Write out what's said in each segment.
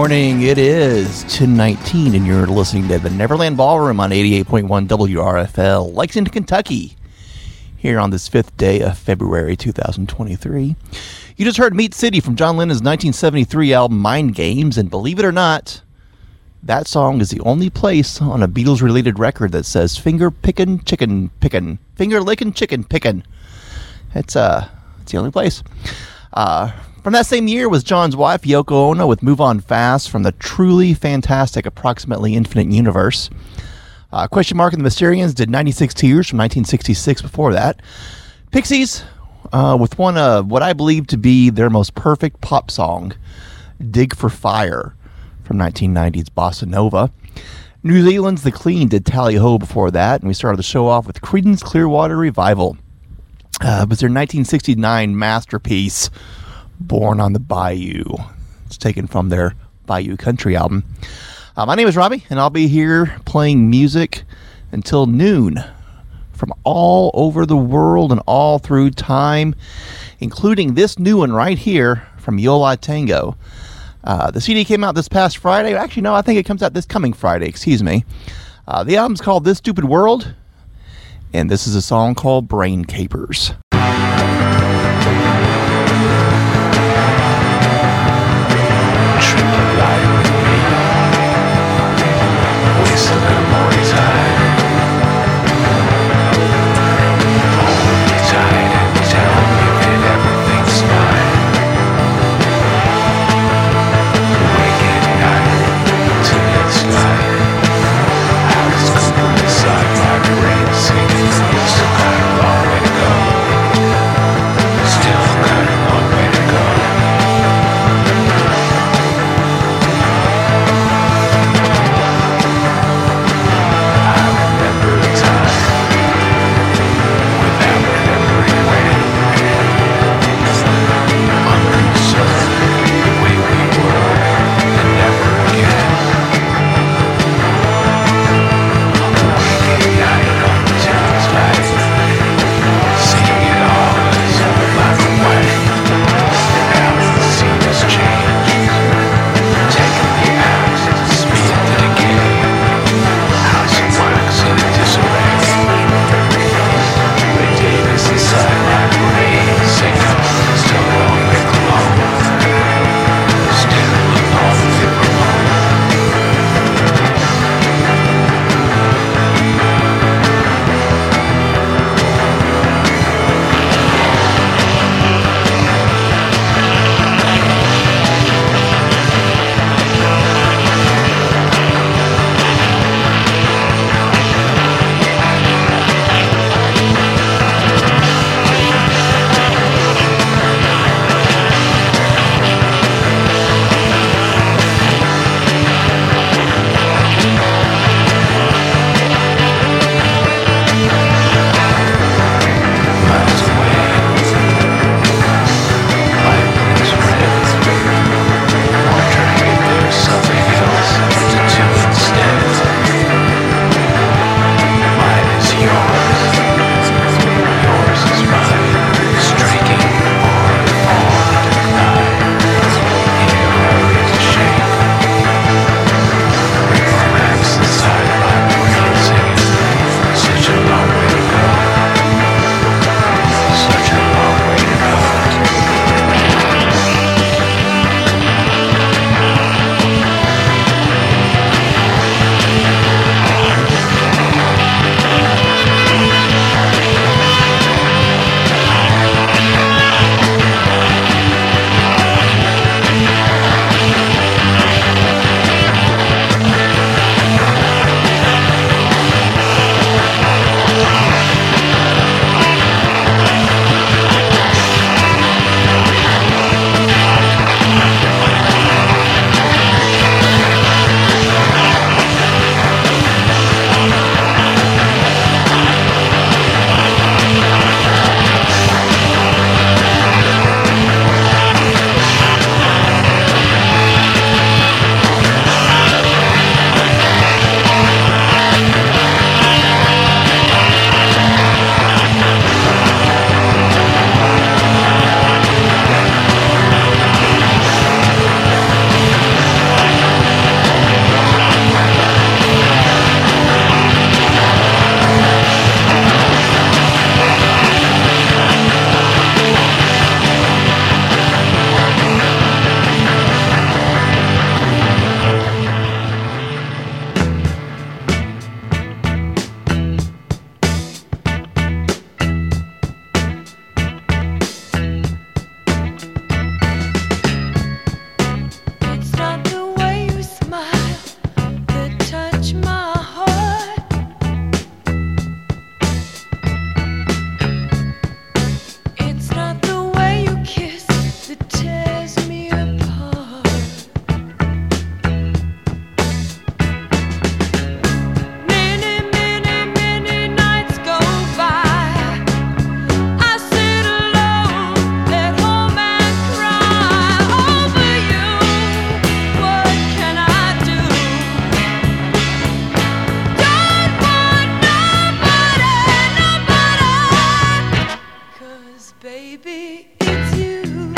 morning. It is 1019, and you're listening to the Neverland Ballroom on 88.1 WRFL, Lexington, Kentucky, here on this fifth day of February 2023. You just heard Meat City from John Lennon's 1973 album Mind Games, and believe it or not, that song is the only place on a Beatles related record that says finger pickin' chicken pickin', finger lickin' chicken pickin'. It's, uh, it's the only place. Uh, from that same year was John's wife, Yoko Ono, with Move On Fast from the truly fantastic Approximately Infinite Universe. Uh, question Mark and the Mysterians did 96 Tears from 1966 before that. Pixies uh, with one of what I believe to be their most perfect pop song, Dig for Fire from 1990's Bossa Nova. New Zealand's The Clean did Tally Ho before that, and we started the show off with Creedence Clearwater Revival. Uh, it was their 1969 masterpiece, Born on the Bayou. It's taken from their Bayou Country album. Uh, my name is Robbie, and I'll be here playing music until noon from all over the world and all through time, including this new one right here from Yo La Tengo. Uh, the CD came out this past Friday. Actually, no, I think it comes out this coming Friday. Excuse me. Uh, the album's called This Stupid World, and this is a song called Brain Capers. baby, it's you.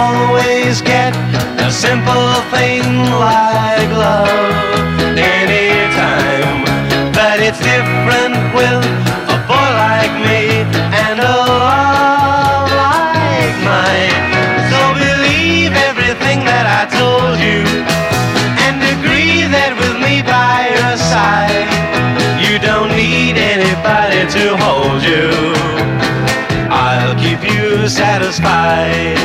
always get a simple thing like love anytime. But it's different with a boy like me and a love like mine. So believe everything that I told you and agree that with me by your side, you don't need anybody to hold you. I'll keep you satisfied.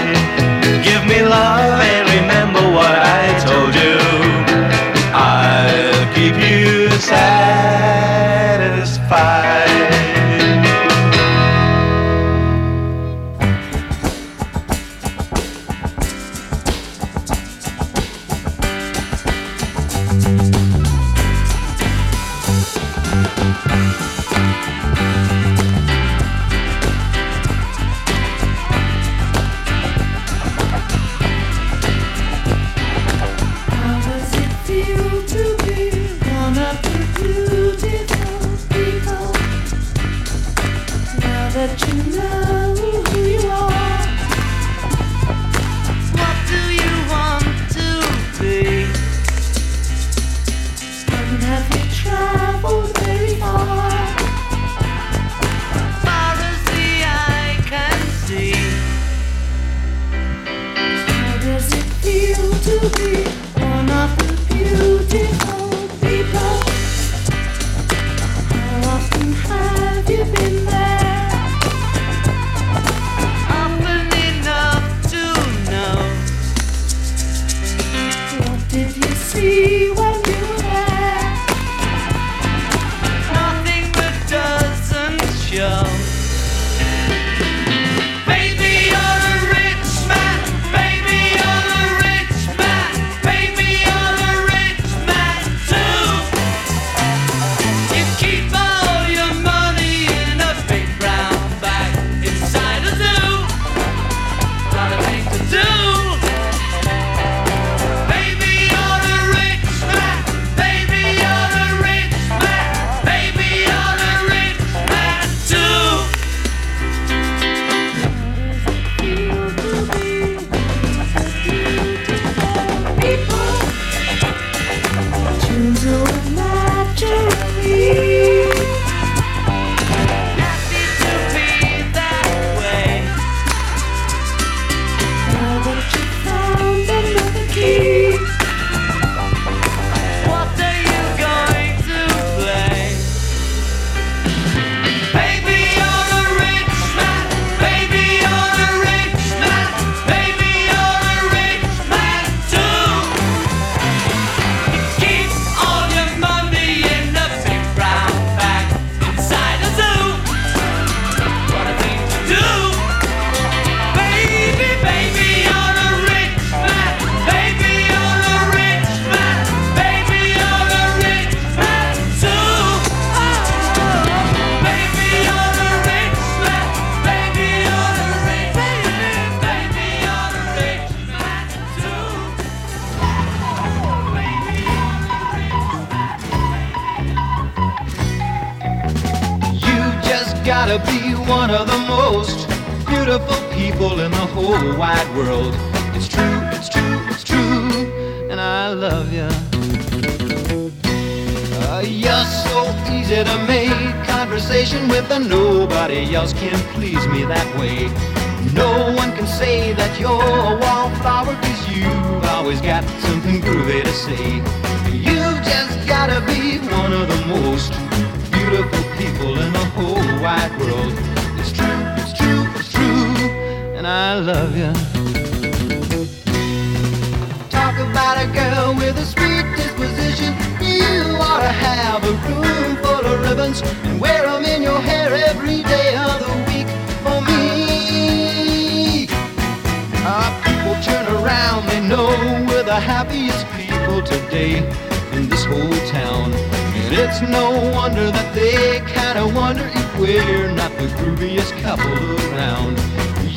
gotta be one of the most beautiful people in the whole wide world. It's true, it's true, it's true, and I love you. Uh, you're so easy to make conversation with, and nobody else can please me that way. No one can say that you're a wallflower Cause you've always got something groovy to say You've just gotta be one of the most people in the whole wide world. It's true, it's true, it's true, and I love you. Talk about a girl with a sweet disposition. You ought to have a room full of ribbons and wear them in your hair every day of the week for me. Ah, people turn around, they know we're the happiest people today in this whole town. It's no wonder that they kinda wonder if we're not the grooviest couple around.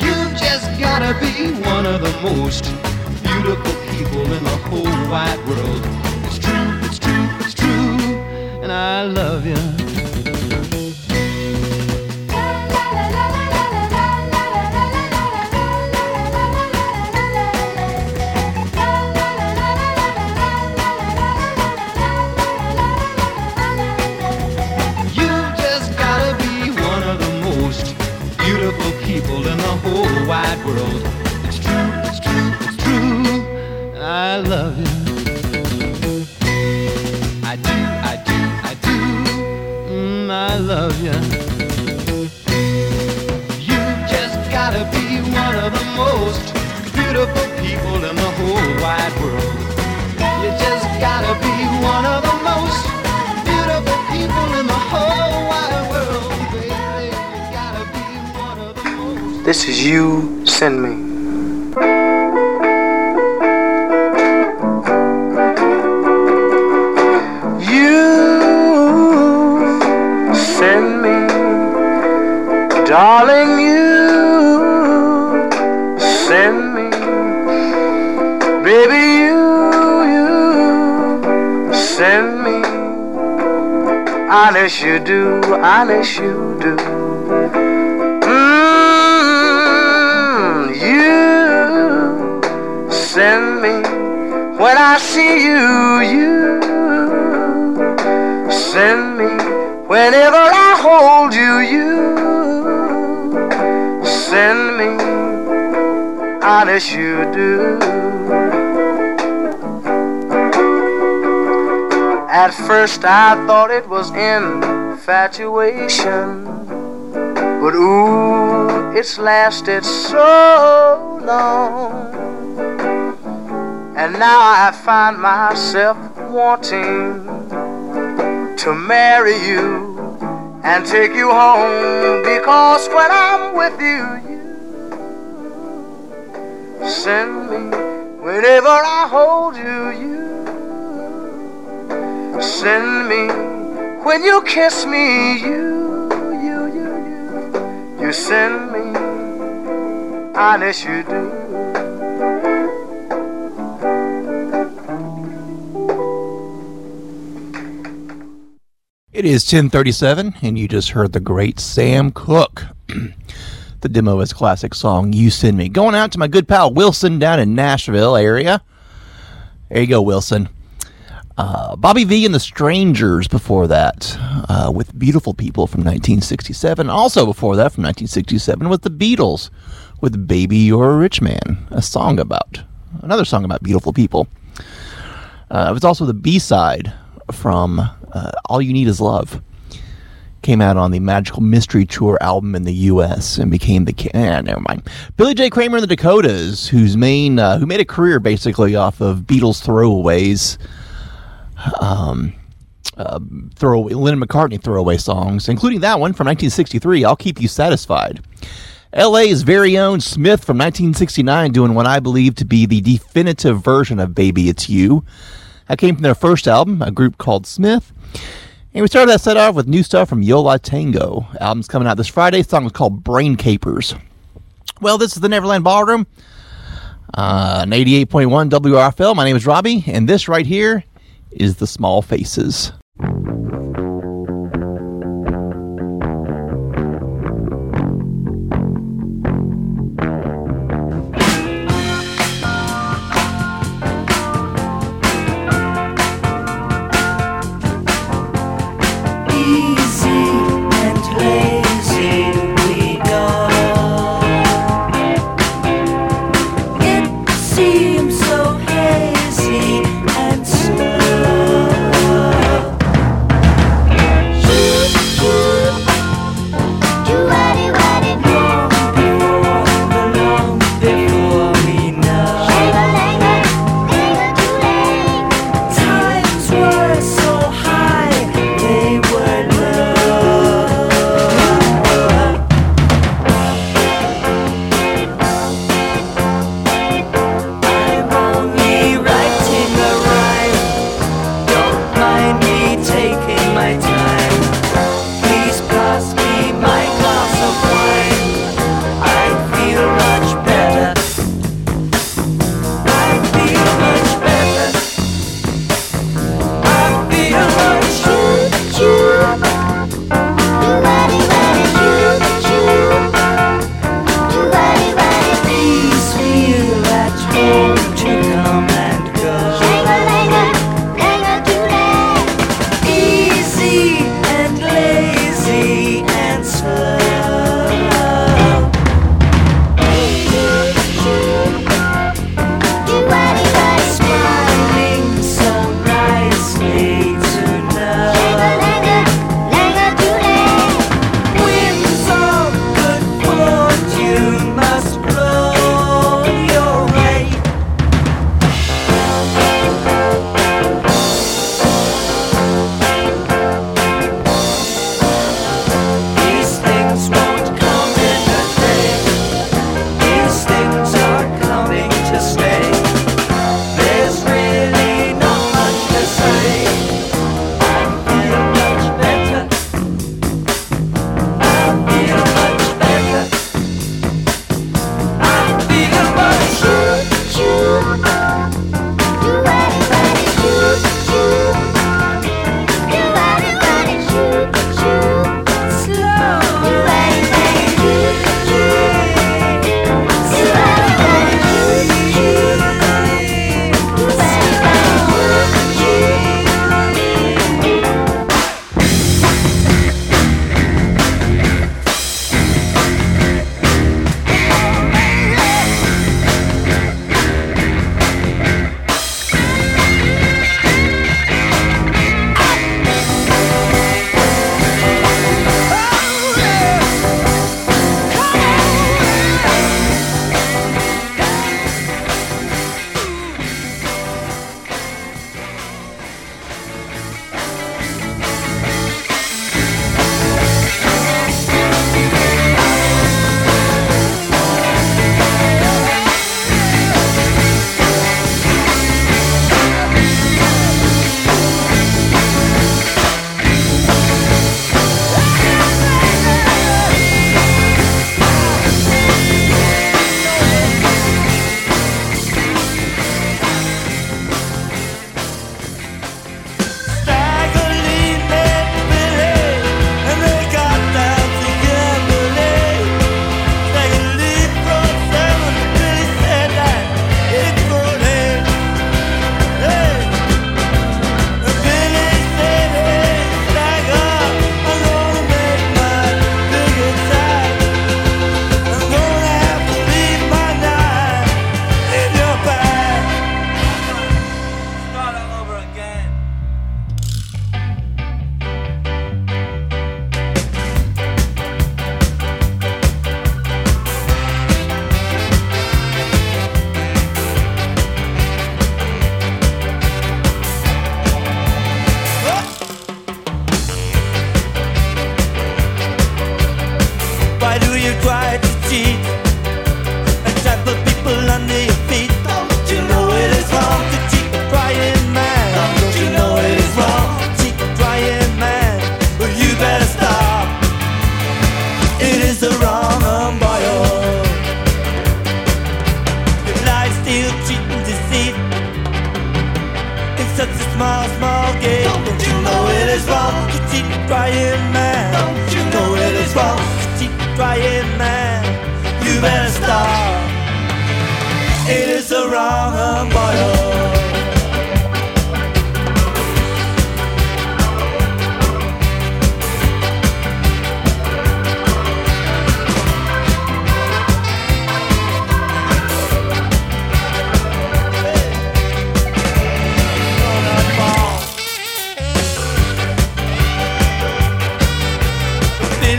You've just gotta be one of the most beautiful people in the whole wide world. It's true, it's true, it's true, and I love. You world. It's true, it's true, it's true, I love you. I do, I do, I do, mm, I love you. You just gotta be one of the most beautiful people in the whole wide world. You just gotta be one of the most beautiful people in the whole wide world. This is you, send me. Send me, darling, you send me, baby, you, you send me, honest you do, honest you when I see you. You send me whenever I hold you. You send me, honest you do. At first I thought it was infatuation. But ooh, it's lasted so long. And now I find myself wanting to marry you and take you home because when I'm with you, you send me whenever I hold you, you send me when you kiss me, you, you, you, you, you send me, honest you do. It is 1037, and you just heard the great Sam Cooke. the demo of his classic song, You Send Me. Going out to my good pal Wilson down in Nashville area. There you go, Wilson. Uh, Bobby Vee and the Strangers before that, uh, with Beautiful People from 1967. Also before that, from 1967, with the Beatles, with Baby You're a Rich Man, a song about, another song about beautiful people. Uh, it was also the B side from uh, All You Need Is Love. Came out on the Magical Mystery Tour album in the U.S. and became the eh, never mind. Billy J. Kramer and the Dakotas, whose main uh, who made a career basically off of Beatles throwaways, um, uh, throwaway Lennon McCartney throwaway songs, including that one from 1963. I'll keep you satisfied. LA's very own Smith from 1969 doing what I believe to be the definitive version of Baby It's You. That came from their first album, a group called Smith. And we started that set off with new stuff from Yo La Tengo. Album's coming out this Friday. The song was called Brain Capers. Well, this is the Neverland Ballroom uh, on 88.1 WRFL. My name is Robbie, and this right here is The Small Faces.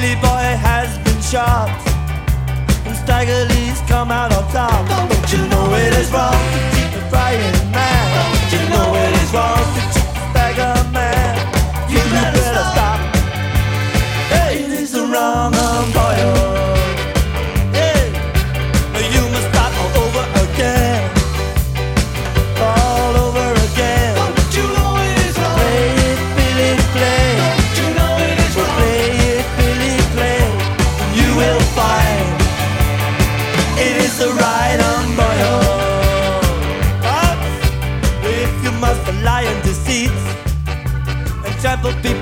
Billy Boy has been shot, and Stagger Lee's come out on top. Don't you know it is wrong to keep a frying man? Don't you know it is wrong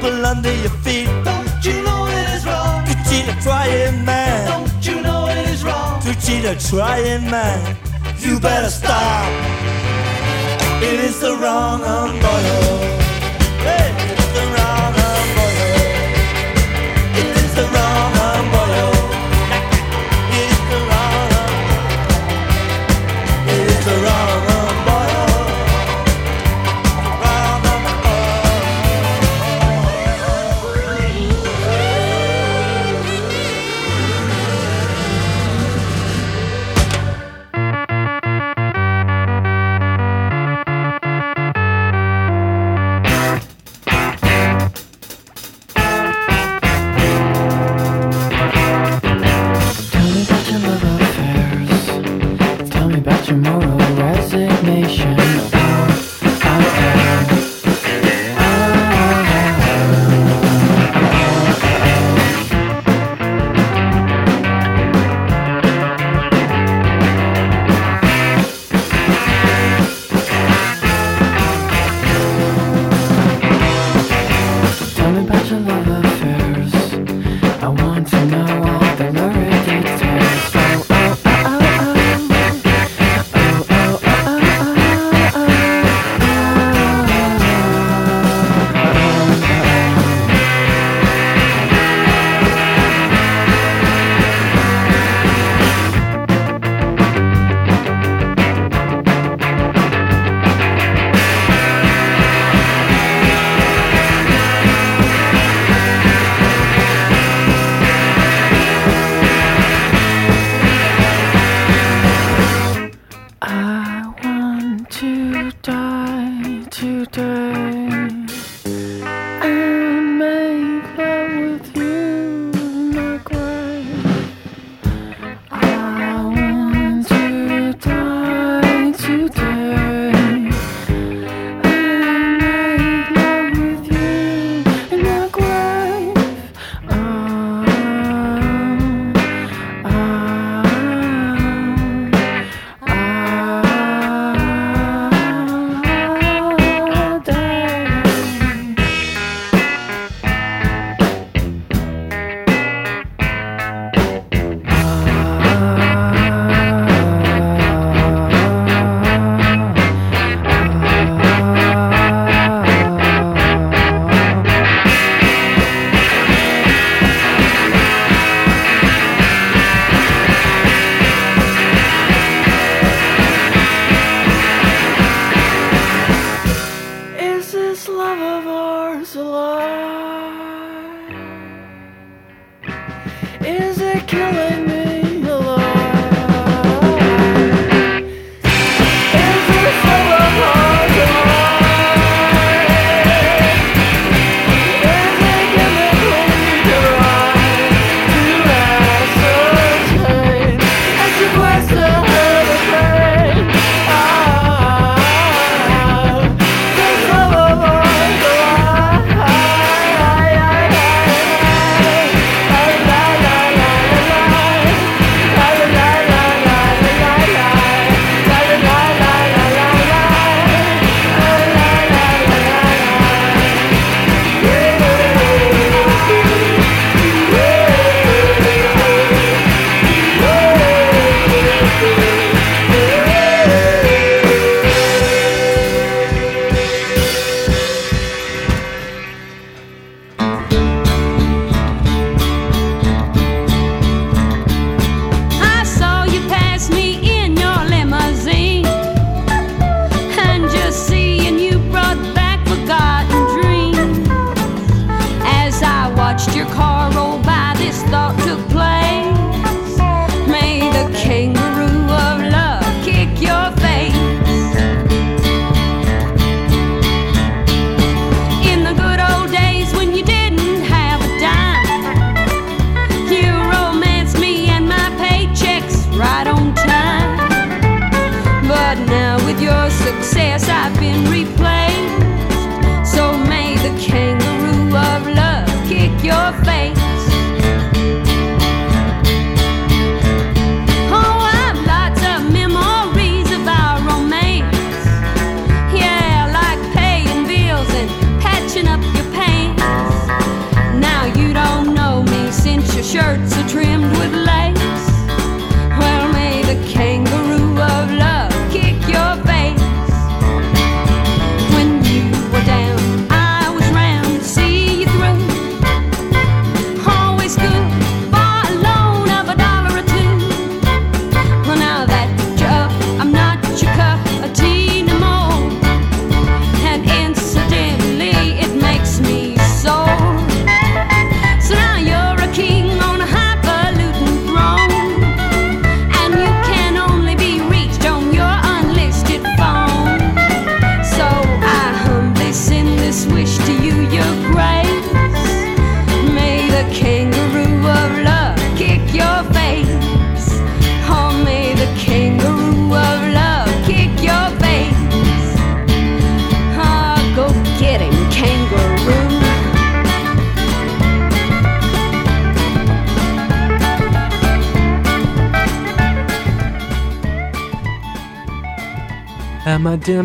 people under your feet. Don't you know it is wrong to cheat a trying man? Don't you know it is wrong to cheat a trying man? You better stop. It is the wrong umbrella.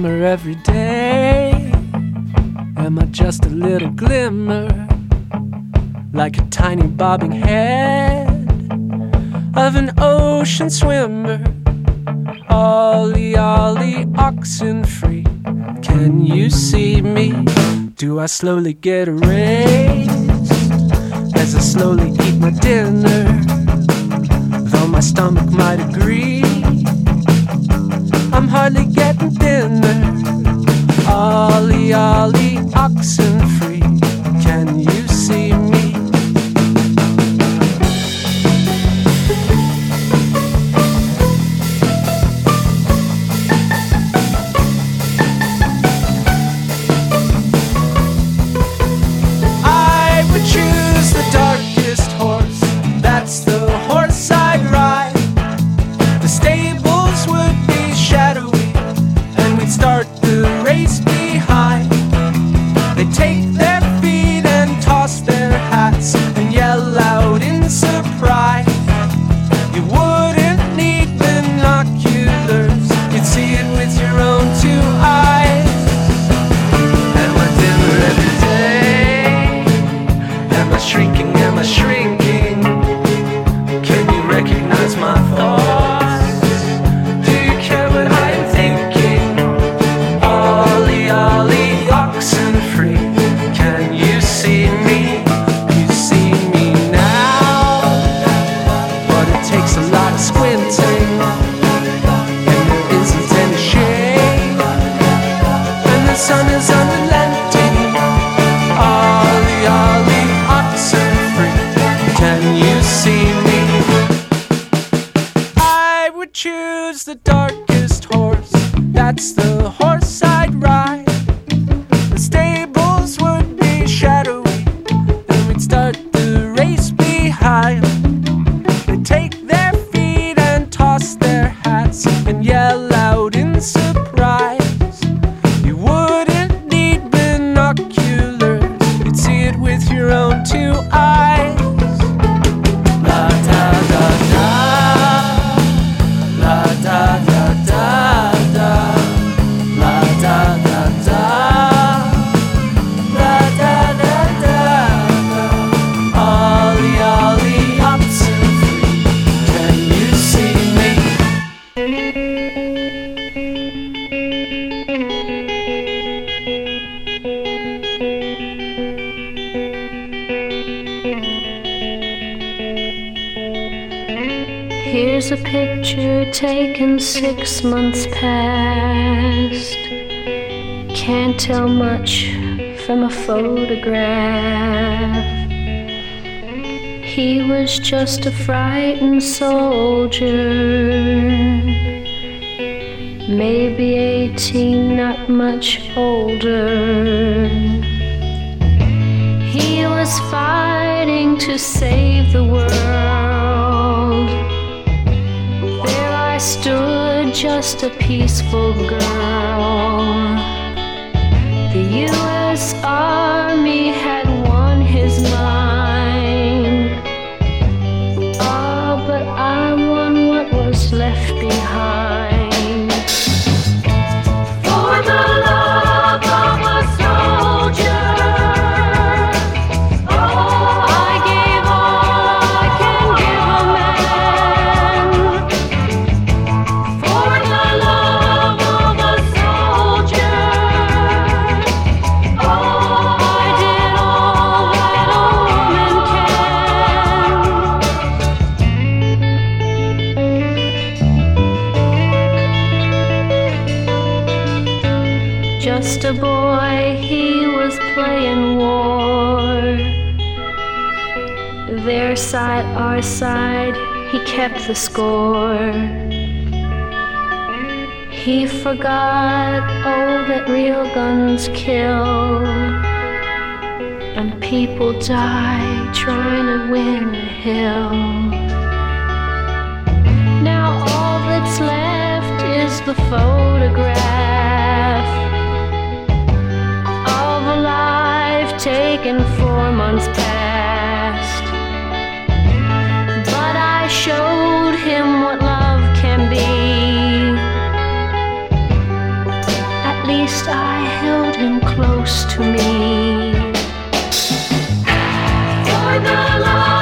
Dimmer every day? Am I just a little glimmer? Like a tiny bobbing head of an ocean swimmer. Ollie, ollie, oxen free. Can you see me? Do I slowly get erased as I slowly eat my dinner? Though my stomach might agree, I'm hardly getting thinner. Ollie, ollie, oxen free. Months past. Can't tell much from a photograph. He was just a frightened soldier. Maybe 18, not much older. He was fighting to save the world. Just a peaceful girl. The U.S. Army had won his mind. Oh, but I won what was left behind. Kept the score. He forgot, oh, that real guns kill. And people die trying to win a hill. Now all that's left is the photograph of a life taken four months past. Close to me. For the love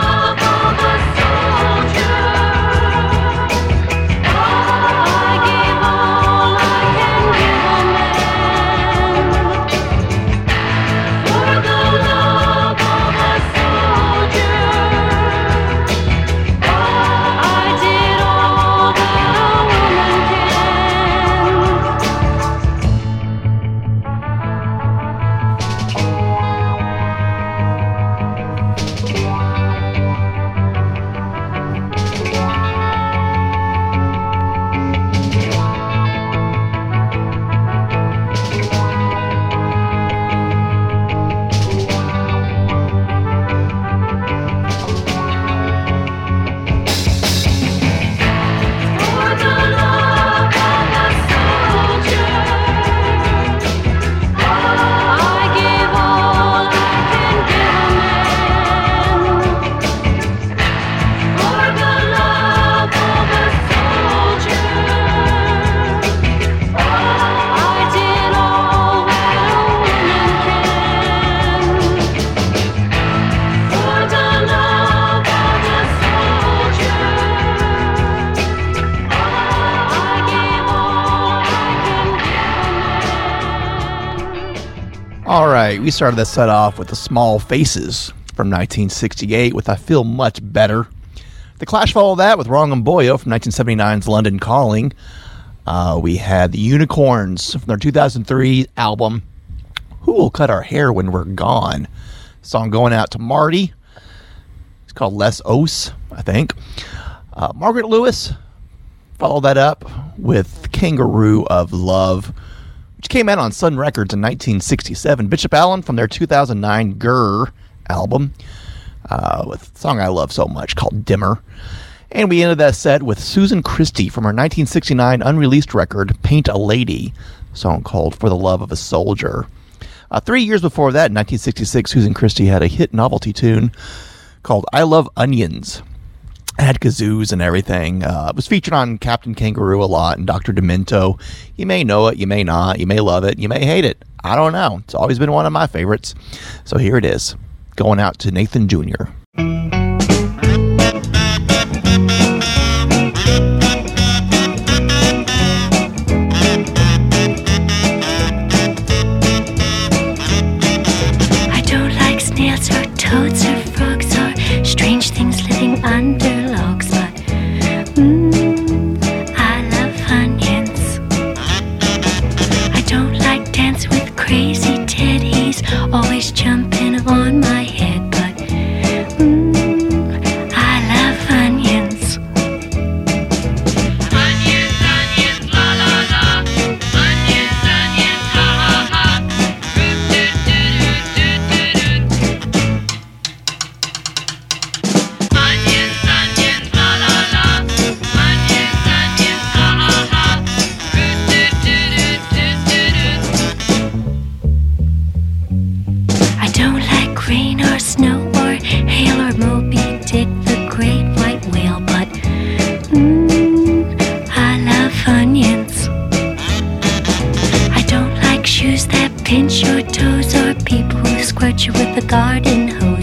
Started that set off with the Small Faces from 1968 with I Feel Much Better. The Clash followed that with Wrong 'Em Boyo from 1979's London Calling. Uh, we had the Unicorns from their 2003 album Who Will Cut Our Hair When We're Gone? Song going out to Marty. It's called Les Os, I think. Uh, Margaret Lewis followed that up with Kangaroo of Love which came out on Sun Records in 1967. Bishop Allen from their 2009 Grr album, uh, with a song I love so much called Dimmer. And we ended that set with Susan Christie from her 1969 unreleased record, Paint a Lady, song called For the Love of a Soldier. Uh, three years before that, in 1966, Susan Christie had a hit novelty tune called I Love Onions had kazoos and everything. Uh, it was featured on Captain Kangaroo a lot and Dr. Demento. You may know it, you may not. You may love it, you may hate it. I don't know. It's always been one of my favorites. So here it is, going out to Nathan Jr. pinch your toes or people who squirt you with a garden hose,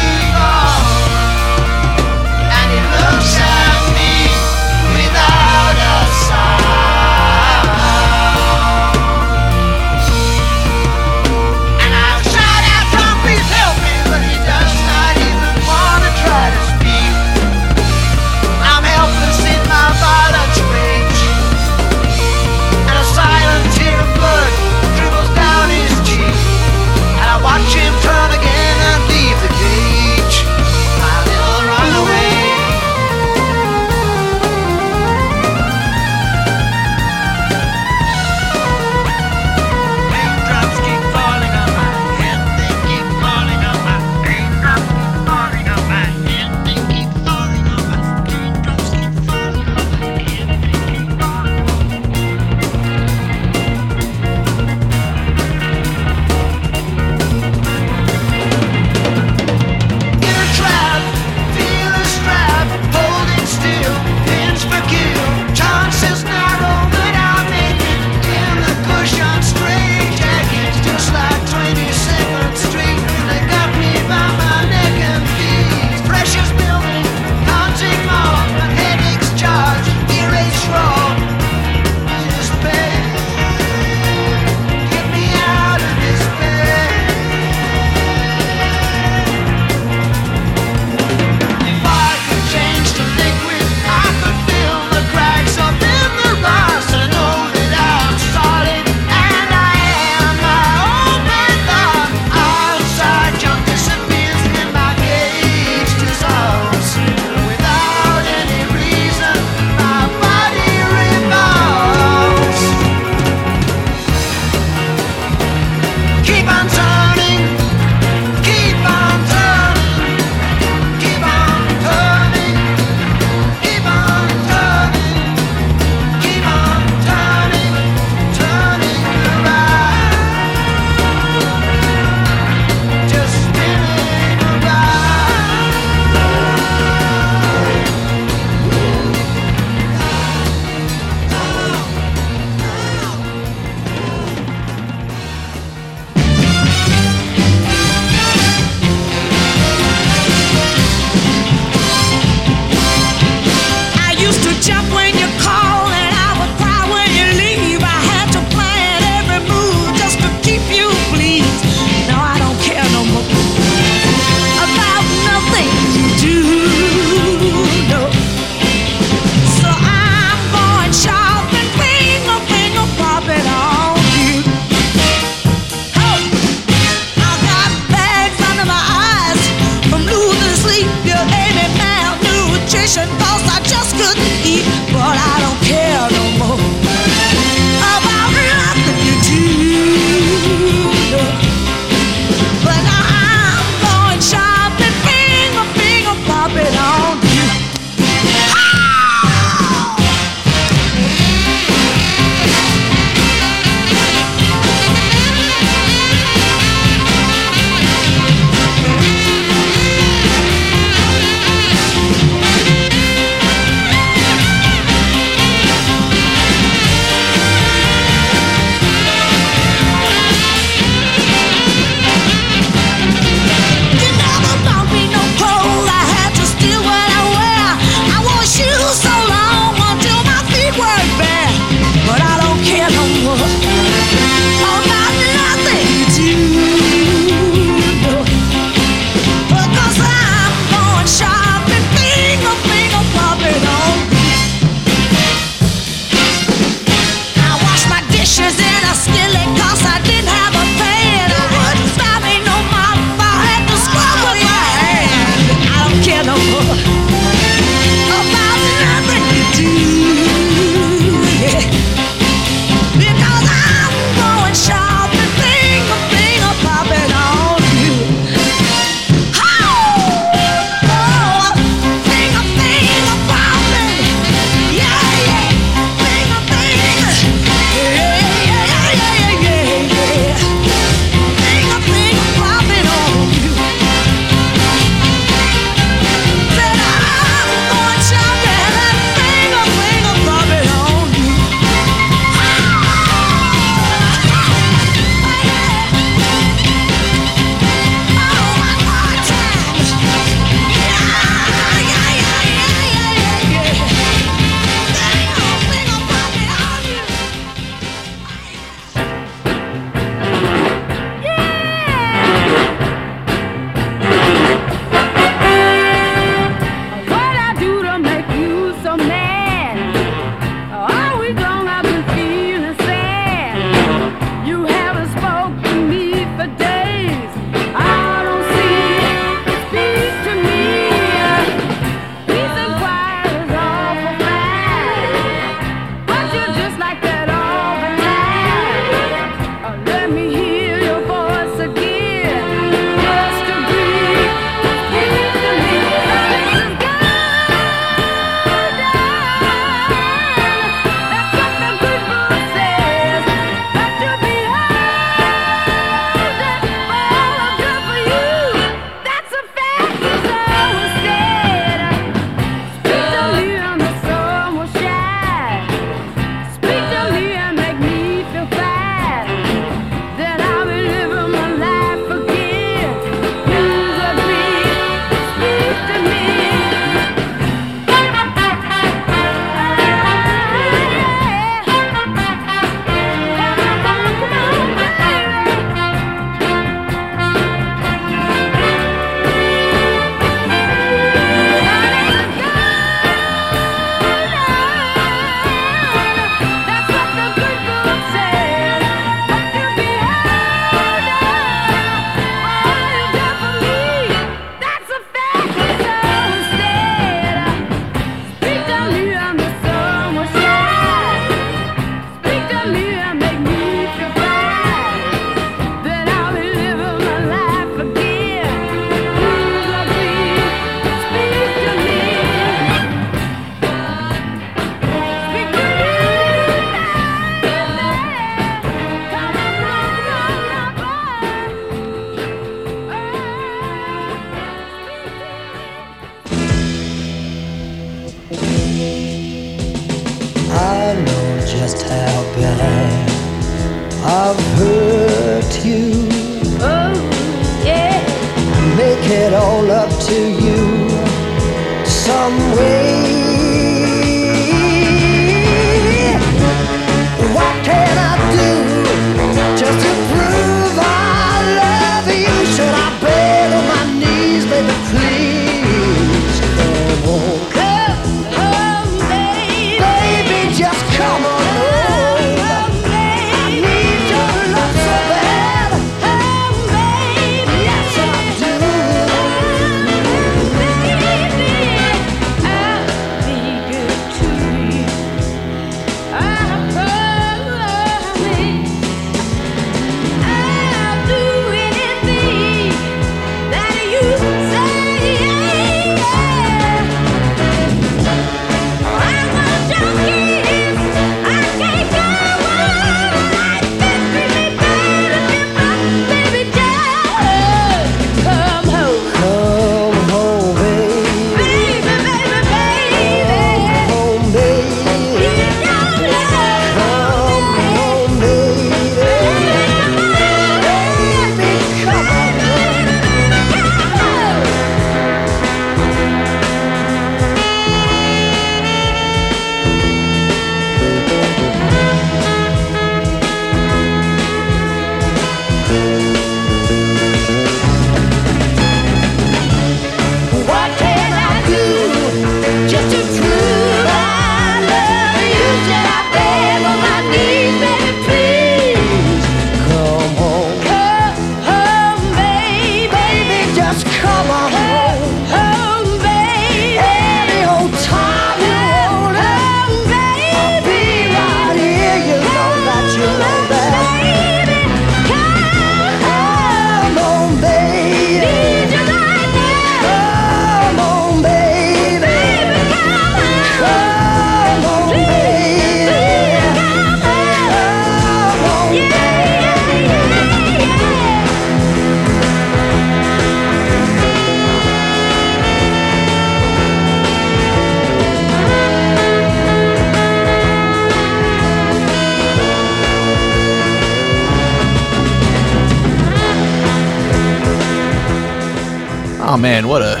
Oh man, what a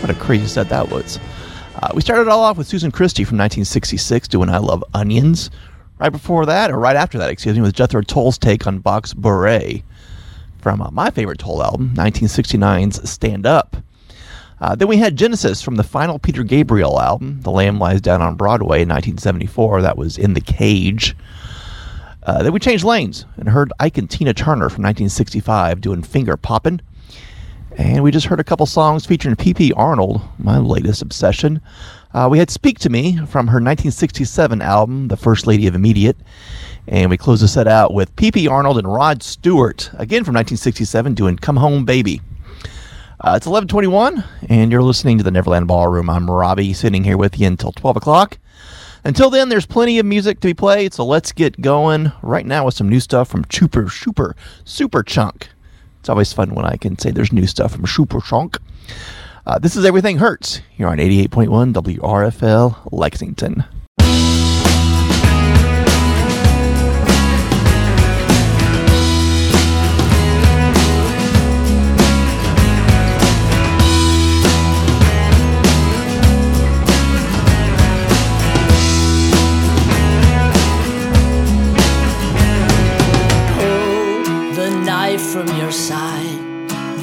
what a crazy set that was. Uh, we started all off with Susan Christie from 1966 doing "I Love Onions." Right before that, or right after that, excuse me, was Jethro Tull's take on Bach's Bourée from uh, my favorite Tull album, 1969's "Stand Up." Uh, then we had Genesis from the final Peter Gabriel album, The Lamb Lies Down on Broadway in 1974. That was In the Cage. Uh, then we changed lanes and heard Ike and Tina Turner from 1965 doing Finger Poppin'. And we just heard a couple songs featuring P.P. Arnold, my latest obsession. Uh, we had Speak to Me from her 1967 album, The First Lady of Immediate. And we closed the set out with P.P. Arnold and Rod Stewart, again from 1967, doing Come Home Baby. Uh, it's 1121, and you're listening to the Neverland Ballroom. I'm Robbie, sitting here with you until 12 o'clock. Until then, there's plenty of music to be played, so let's get going right now with some new stuff from Super Super Superchunk. It's always fun when I can say there's new stuff from Superchunk. Uh, this is Everything Hurts here on 88.1 WRFL Lexington.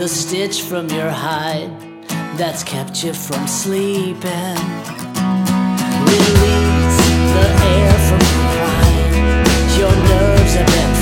The stitch from your hide that's kept you from sleeping. Release the air from your pride. Your nerves have been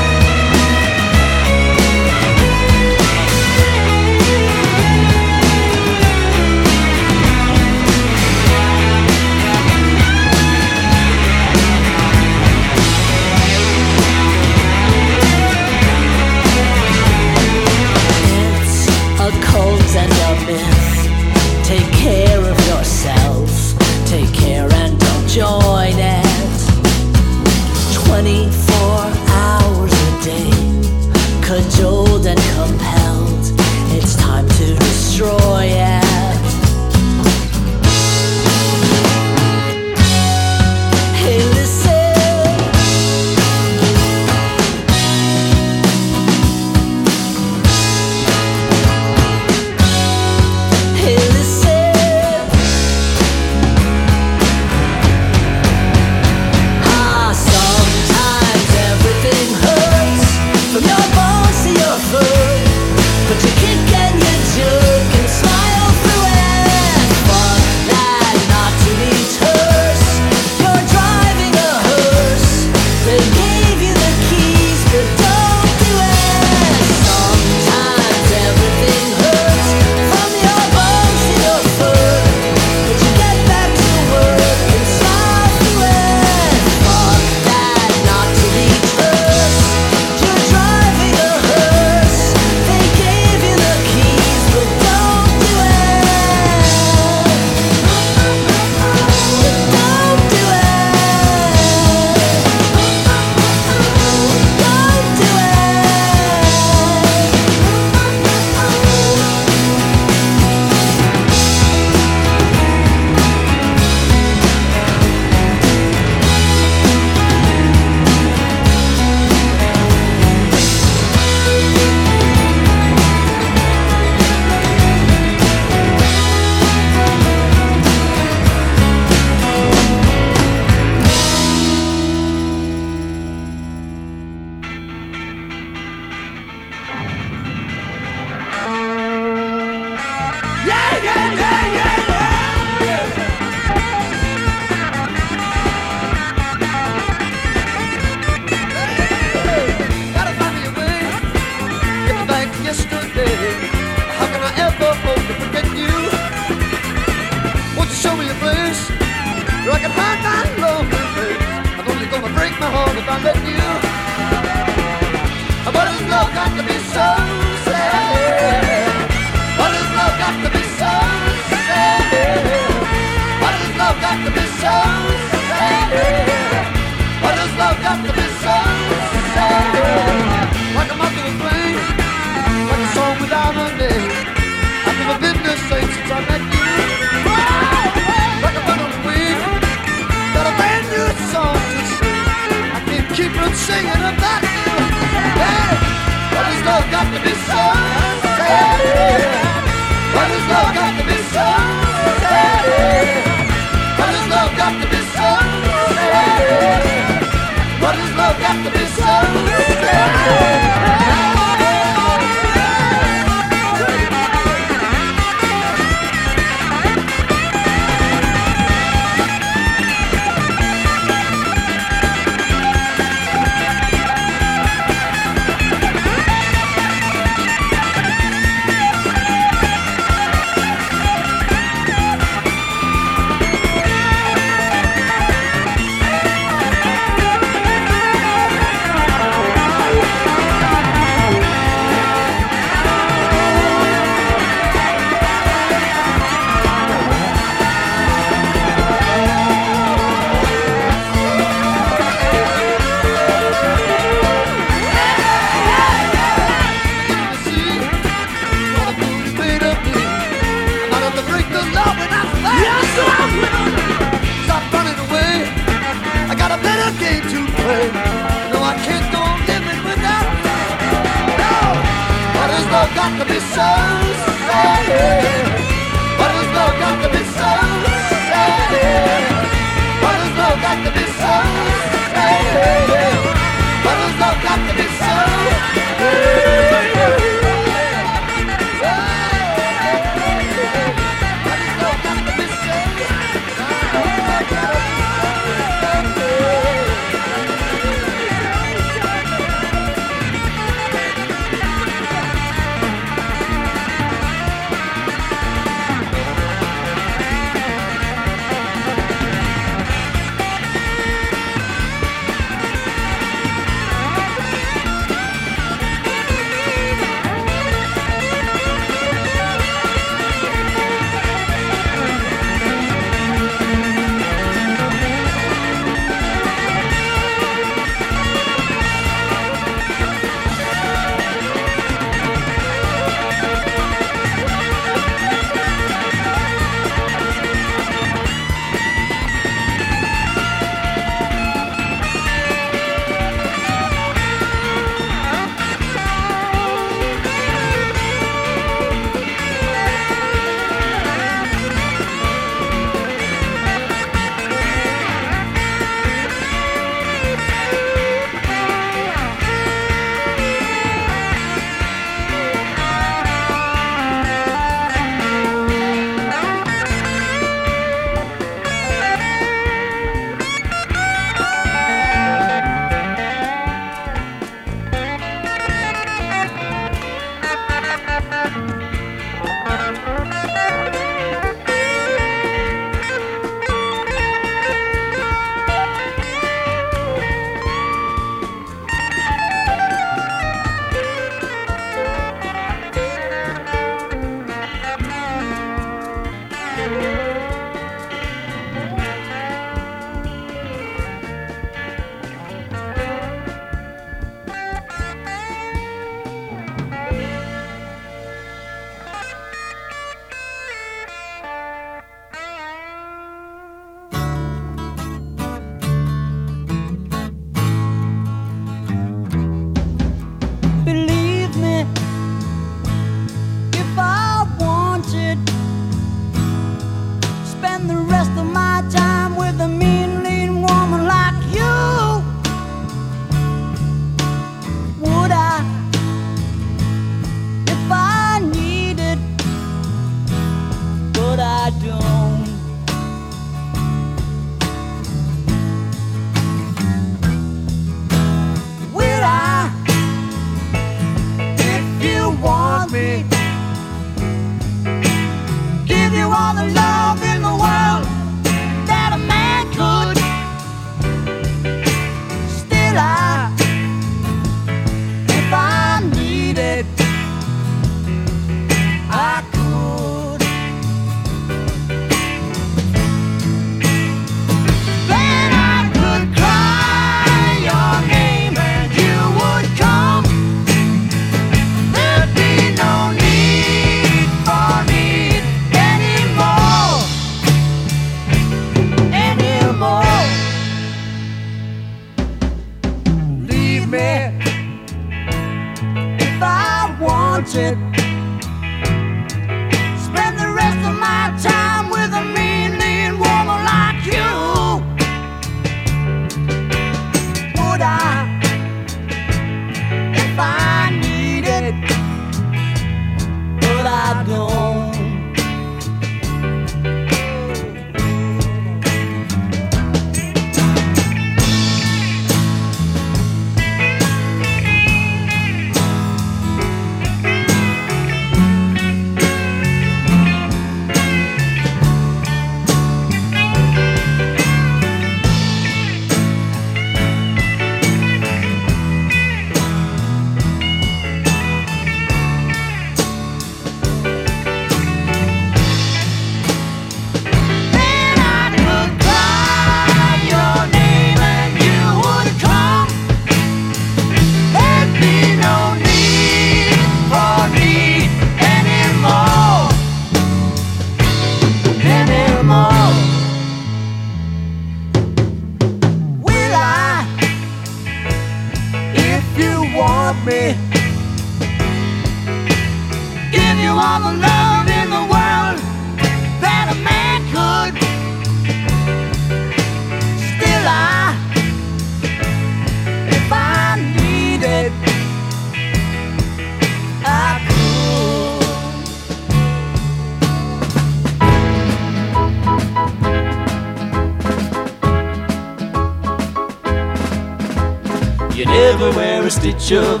sugar.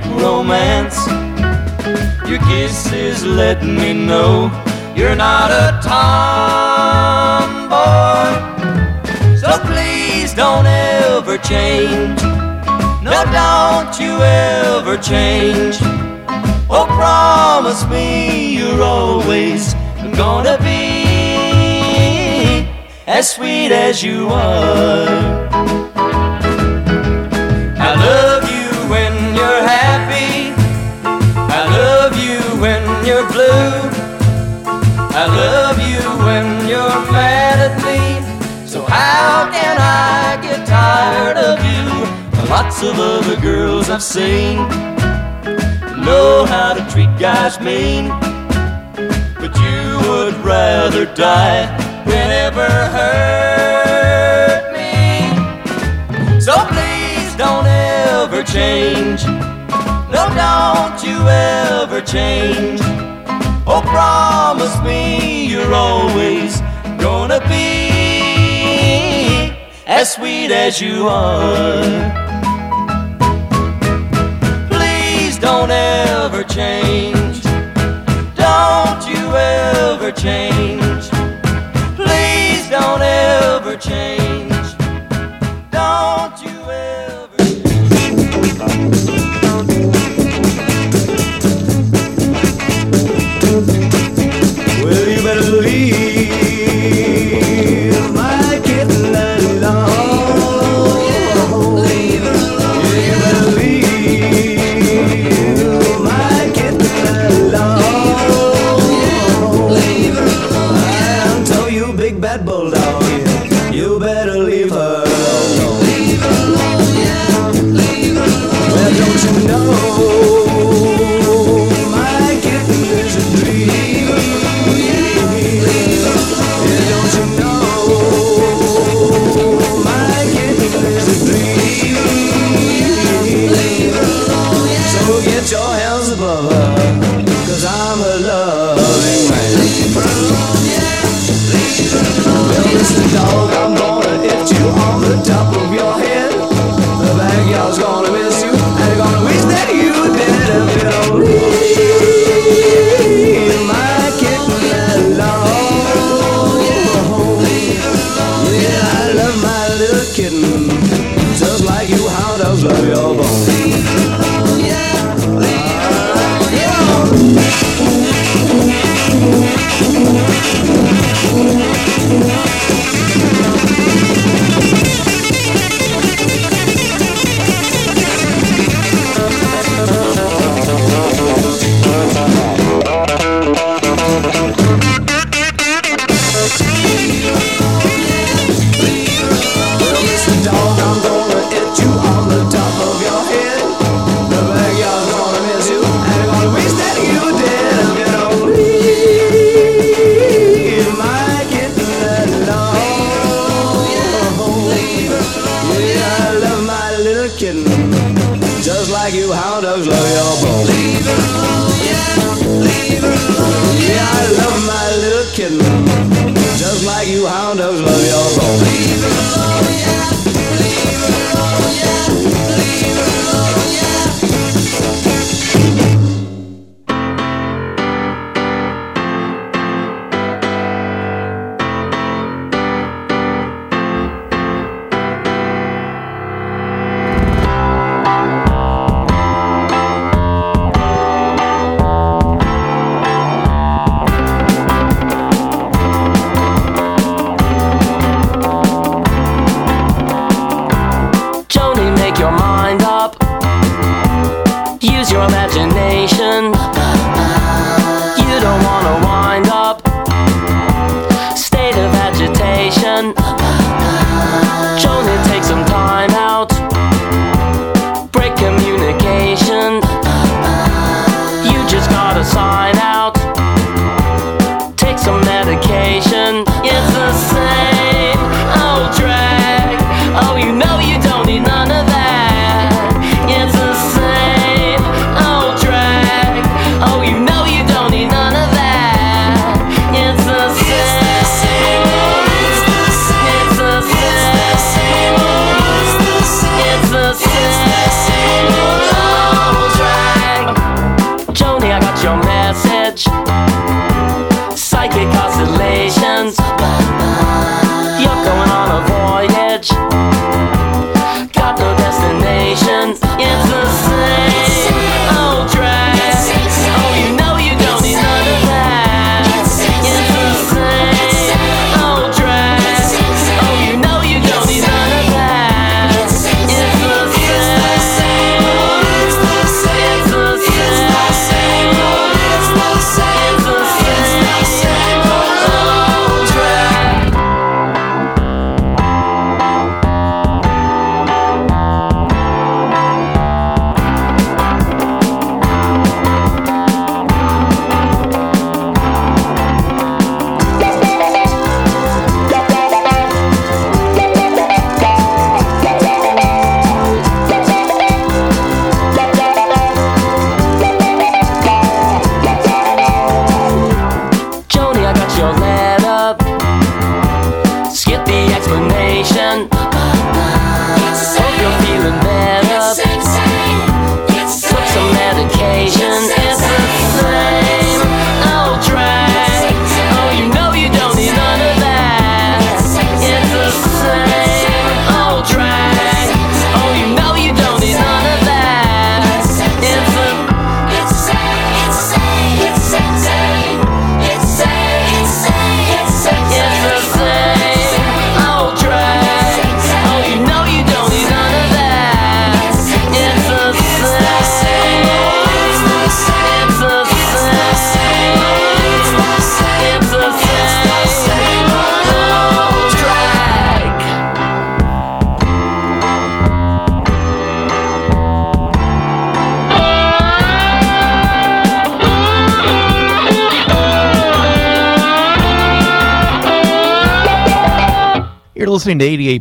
romance. Your kisses let me know you're not a tomboy. So please don't ever change. No, don't you ever change. Oh, promise me you're always gonna be as sweet as you are. some other girls I've seen know how to treat guys mean. But you would rather die than ever hurt me. So please don't ever change. No, don't you ever change. Oh, promise me you're always gonna be as sweet as you are. don't ever change. Don't you ever change. Please don't ever change.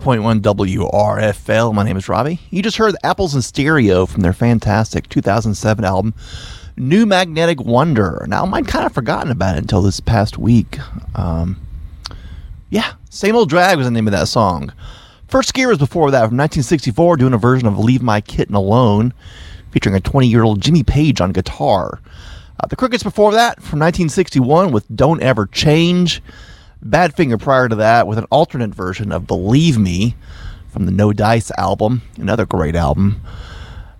90.1 WRFL. My name is Robbie. You just heard Apples in Stereo from their fantastic 2007 album, New Magnetic Wonder. Now, I'd kind of forgotten about it until this past week. Um, yeah, Same Old Drag was the name of that song. First Gear was before that, from 1964, doing a version of Leave My Kitten Alone, featuring a 20 year old Jimmy Page on guitar. Uh, the Crickets before that, from 1961, with Don't Ever Change. Badfinger prior to that with an alternate version of Believe Me from the No Dice album, another great album.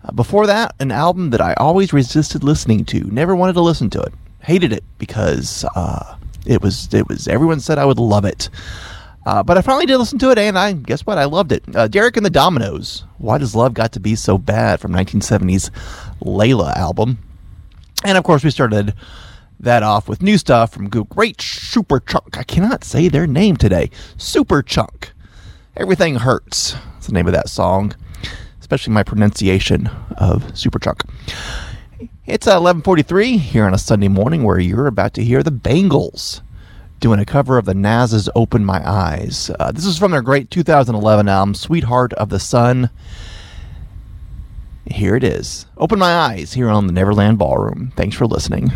Uh, before that, an album that I always resisted listening to, never wanted to listen to it, hated it because uh, it was it was everyone said I would love it. Uh, but I finally did listen to it, and I guess what? I loved it. Uh, Derek and the Dominos. Why does love got to be so bad? From 1970s Layla album. And of course, we started that off with new stuff from Great Superchunk. I cannot say their name today. Superchunk. Everything Hurts. That's the name of that song. Especially my pronunciation of Superchunk. It's uh, 11:43 here on a Sunday morning, where you're about to hear the Bangles doing a cover of the Nazz's "Open My Eyes." Uh, this is from their great 2011 album, "Sweetheart of the Sun." Here it is. Open my eyes here on the Neverland Ballroom. Thanks for listening.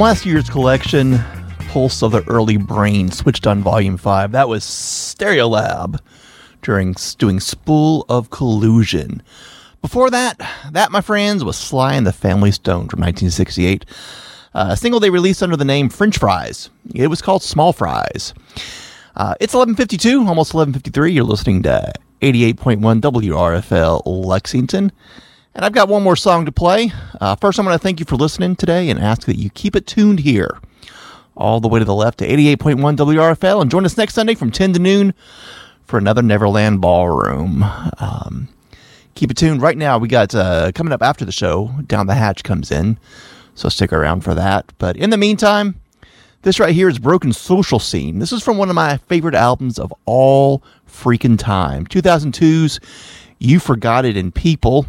Last year's collection, Pulse of the Early Brain switched on Volume 5. That was Stereolab during doing Spool of Collusion. Before that, that, my friends, was Sly and the Family Stone from 1968. Uh, a single they released under the name French Fries. It was called Small Fries. Uh, it's 11:52, almost 11:53. You're listening to 88.1 WRFL Lexington, and I've got one more song to play. Uh, first, I'm going to thank you for listening today and ask that you keep it tuned here, all the way to the left to 88.1 WRFL, and join us next Sunday from 10 to noon for another Neverland Ballroom. Um, keep it tuned. Right now, we got uh, coming up after the show. Down the Hatch comes in, so stick around for that. But in the meantime. This right here is Broken Social Scene. This is from one of my favorite albums of all freaking time. 2002's You Forgot It in People.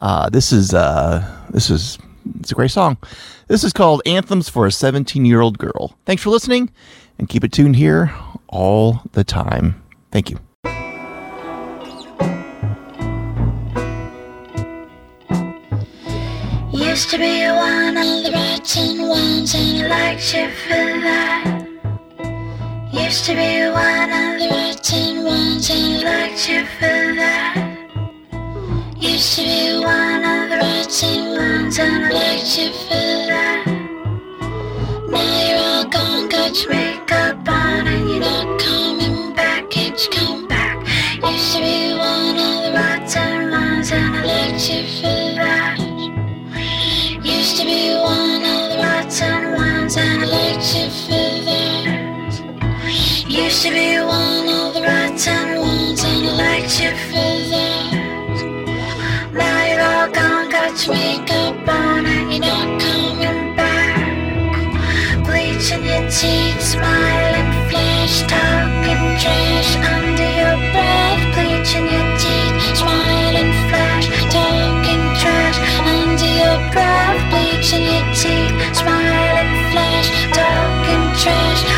Uh, this is uh, this is it's a great song. This is called Anthems for a 17 year old girl. Thanks for listening and keep it tuned here all the time. Thank you. Used to be one of the rotten ones, and I liked you for that. Used to be one of the rotten ones, and I liked you for that. Used to be one of the rotten ones, and I liked you for that. Now you're all gone, got your makeup on, and you're not coming back. Can't come back? Used to be one of the rotten ones, and I liked you for that. Used to be one of the rotten ones, and I liked you for that. Used to be one of the rotten ones, and I liked you for that. Let's wake up on, night, you're not coming back. Bleaching your teeth, smiling flesh, talking trash under your breath. Bleaching your teeth, smiling flesh, talking trash under your breath. Bleaching your teeth, smiling flesh, talking trash.